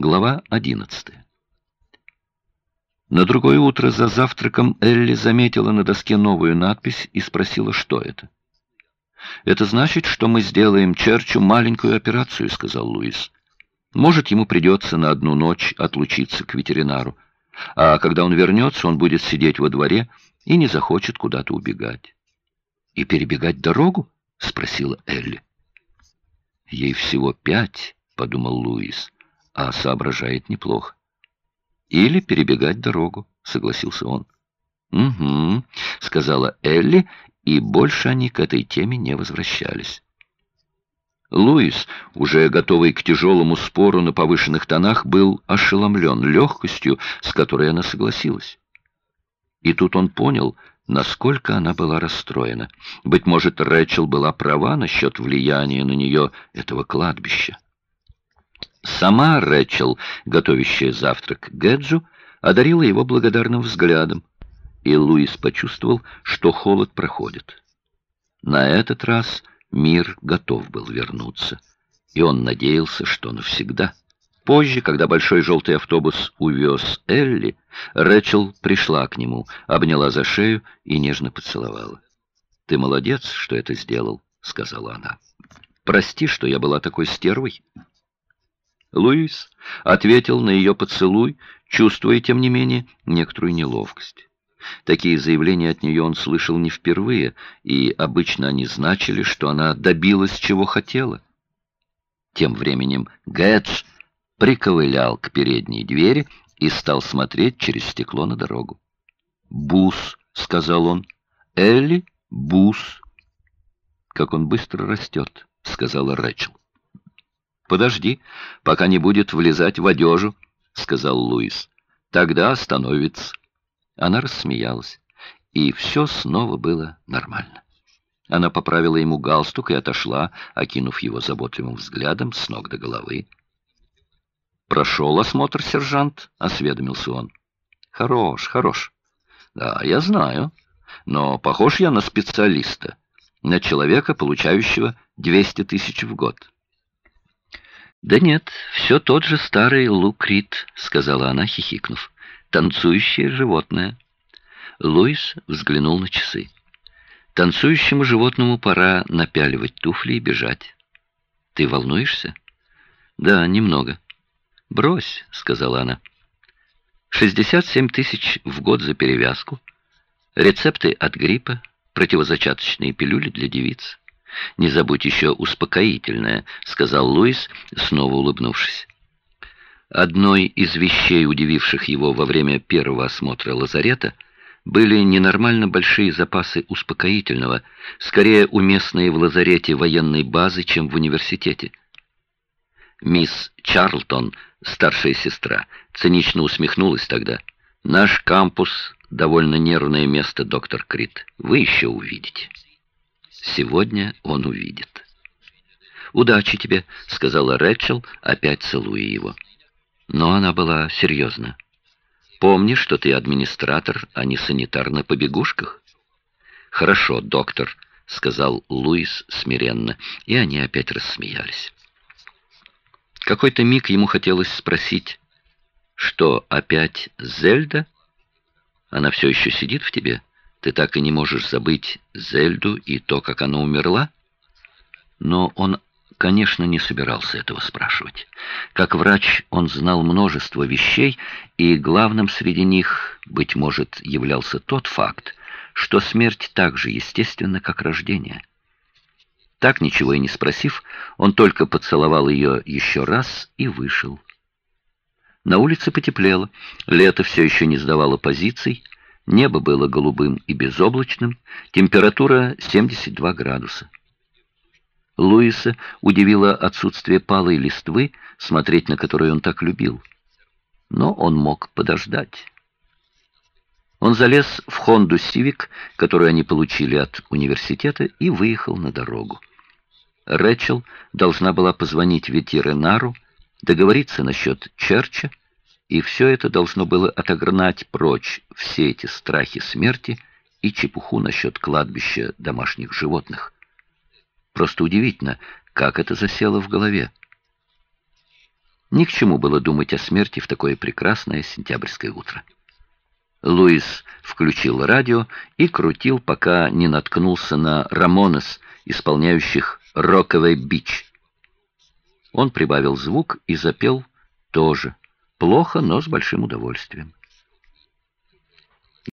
Глава 11. На другое утро за завтраком Элли заметила на доске новую надпись и спросила, что это. «Это значит, что мы сделаем Черчу маленькую операцию», — сказал Луис. «Может, ему придется на одну ночь отлучиться к ветеринару, а когда он вернется, он будет сидеть во дворе и не захочет куда-то убегать». «И перебегать дорогу?» — спросила Элли. «Ей всего пять», — подумал Луис а соображает неплохо. Или перебегать дорогу, согласился он. «Угу», — сказала Элли, и больше они к этой теме не возвращались. Луис, уже готовый к тяжелому спору на повышенных тонах, был ошеломлен легкостью, с которой она согласилась. И тут он понял, насколько она была расстроена. Быть может, Рэчел была права насчет влияния на нее этого кладбища. Сама Рэчел, готовящая завтрак Гэджу, одарила его благодарным взглядом, и Луис почувствовал, что холод проходит. На этот раз мир готов был вернуться, и он надеялся, что навсегда. Позже, когда большой желтый автобус увез Элли, Рэчел пришла к нему, обняла за шею и нежно поцеловала. «Ты молодец, что это сделал», — сказала она. «Прости, что я была такой стервой». Луис ответил на ее поцелуй, чувствуя, тем не менее, некоторую неловкость. Такие заявления от нее он слышал не впервые, и обычно они значили, что она добилась, чего хотела. Тем временем Гэтс приковылял к передней двери и стал смотреть через стекло на дорогу. «Бус», — сказал он, — «Элли, бус». «Как он быстро растет», — сказала Рэчел. «Подожди, пока не будет влезать в одежу», — сказал Луис. «Тогда остановится». Она рассмеялась, и все снова было нормально. Она поправила ему галстук и отошла, окинув его заботливым взглядом с ног до головы. «Прошел осмотр, сержант?» — осведомился он. «Хорош, хорош. Да, я знаю. Но похож я на специалиста, на человека, получающего 200 тысяч в год». «Да нет, все тот же старый Лукрит», — сказала она, хихикнув. «Танцующее животное». Луис взглянул на часы. «Танцующему животному пора напяливать туфли и бежать». «Ты волнуешься?» «Да, немного». «Брось», — сказала она. «Шестьдесят семь тысяч в год за перевязку, рецепты от гриппа, противозачаточные пилюли для девиц». «Не забудь еще успокоительное», — сказал Луис, снова улыбнувшись. Одной из вещей, удививших его во время первого осмотра лазарета, были ненормально большие запасы успокоительного, скорее уместные в лазарете военной базы, чем в университете. Мисс Чарлтон, старшая сестра, цинично усмехнулась тогда. «Наш кампус — довольно нервное место, доктор Крит. Вы еще увидите». Сегодня он увидит. «Удачи тебе», — сказала Рэчел, опять целуя его. Но она была серьезна. «Помни, что ты администратор, а не санитар на побегушках». «Хорошо, доктор», — сказал Луис смиренно, и они опять рассмеялись. Какой-то миг ему хотелось спросить, что опять Зельда? Она все еще сидит в тебе?» Ты так и не можешь забыть Зельду и то, как она умерла? Но он, конечно, не собирался этого спрашивать. Как врач он знал множество вещей, и главным среди них, быть может, являлся тот факт, что смерть так же естественна, как рождение. Так, ничего и не спросив, он только поцеловал ее еще раз и вышел. На улице потеплело, лето все еще не сдавало позиций, Небо было голубым и безоблачным, температура 72 градуса. Луиса удивило отсутствие палой листвы, смотреть на которую он так любил. Но он мог подождать. Он залез в Хонду Сивик, которую они получили от университета, и выехал на дорогу. Рэчел должна была позвонить ветеринару, договориться насчет Черча, и все это должно было отогнать прочь все эти страхи смерти и чепуху насчет кладбища домашних животных. Просто удивительно, как это засело в голове. Ни к чему было думать о смерти в такое прекрасное сентябрьское утро. Луис включил радио и крутил, пока не наткнулся на Рамонес, исполняющих «Роковый бич». Он прибавил звук и запел тоже. Плохо, но с большим удовольствием.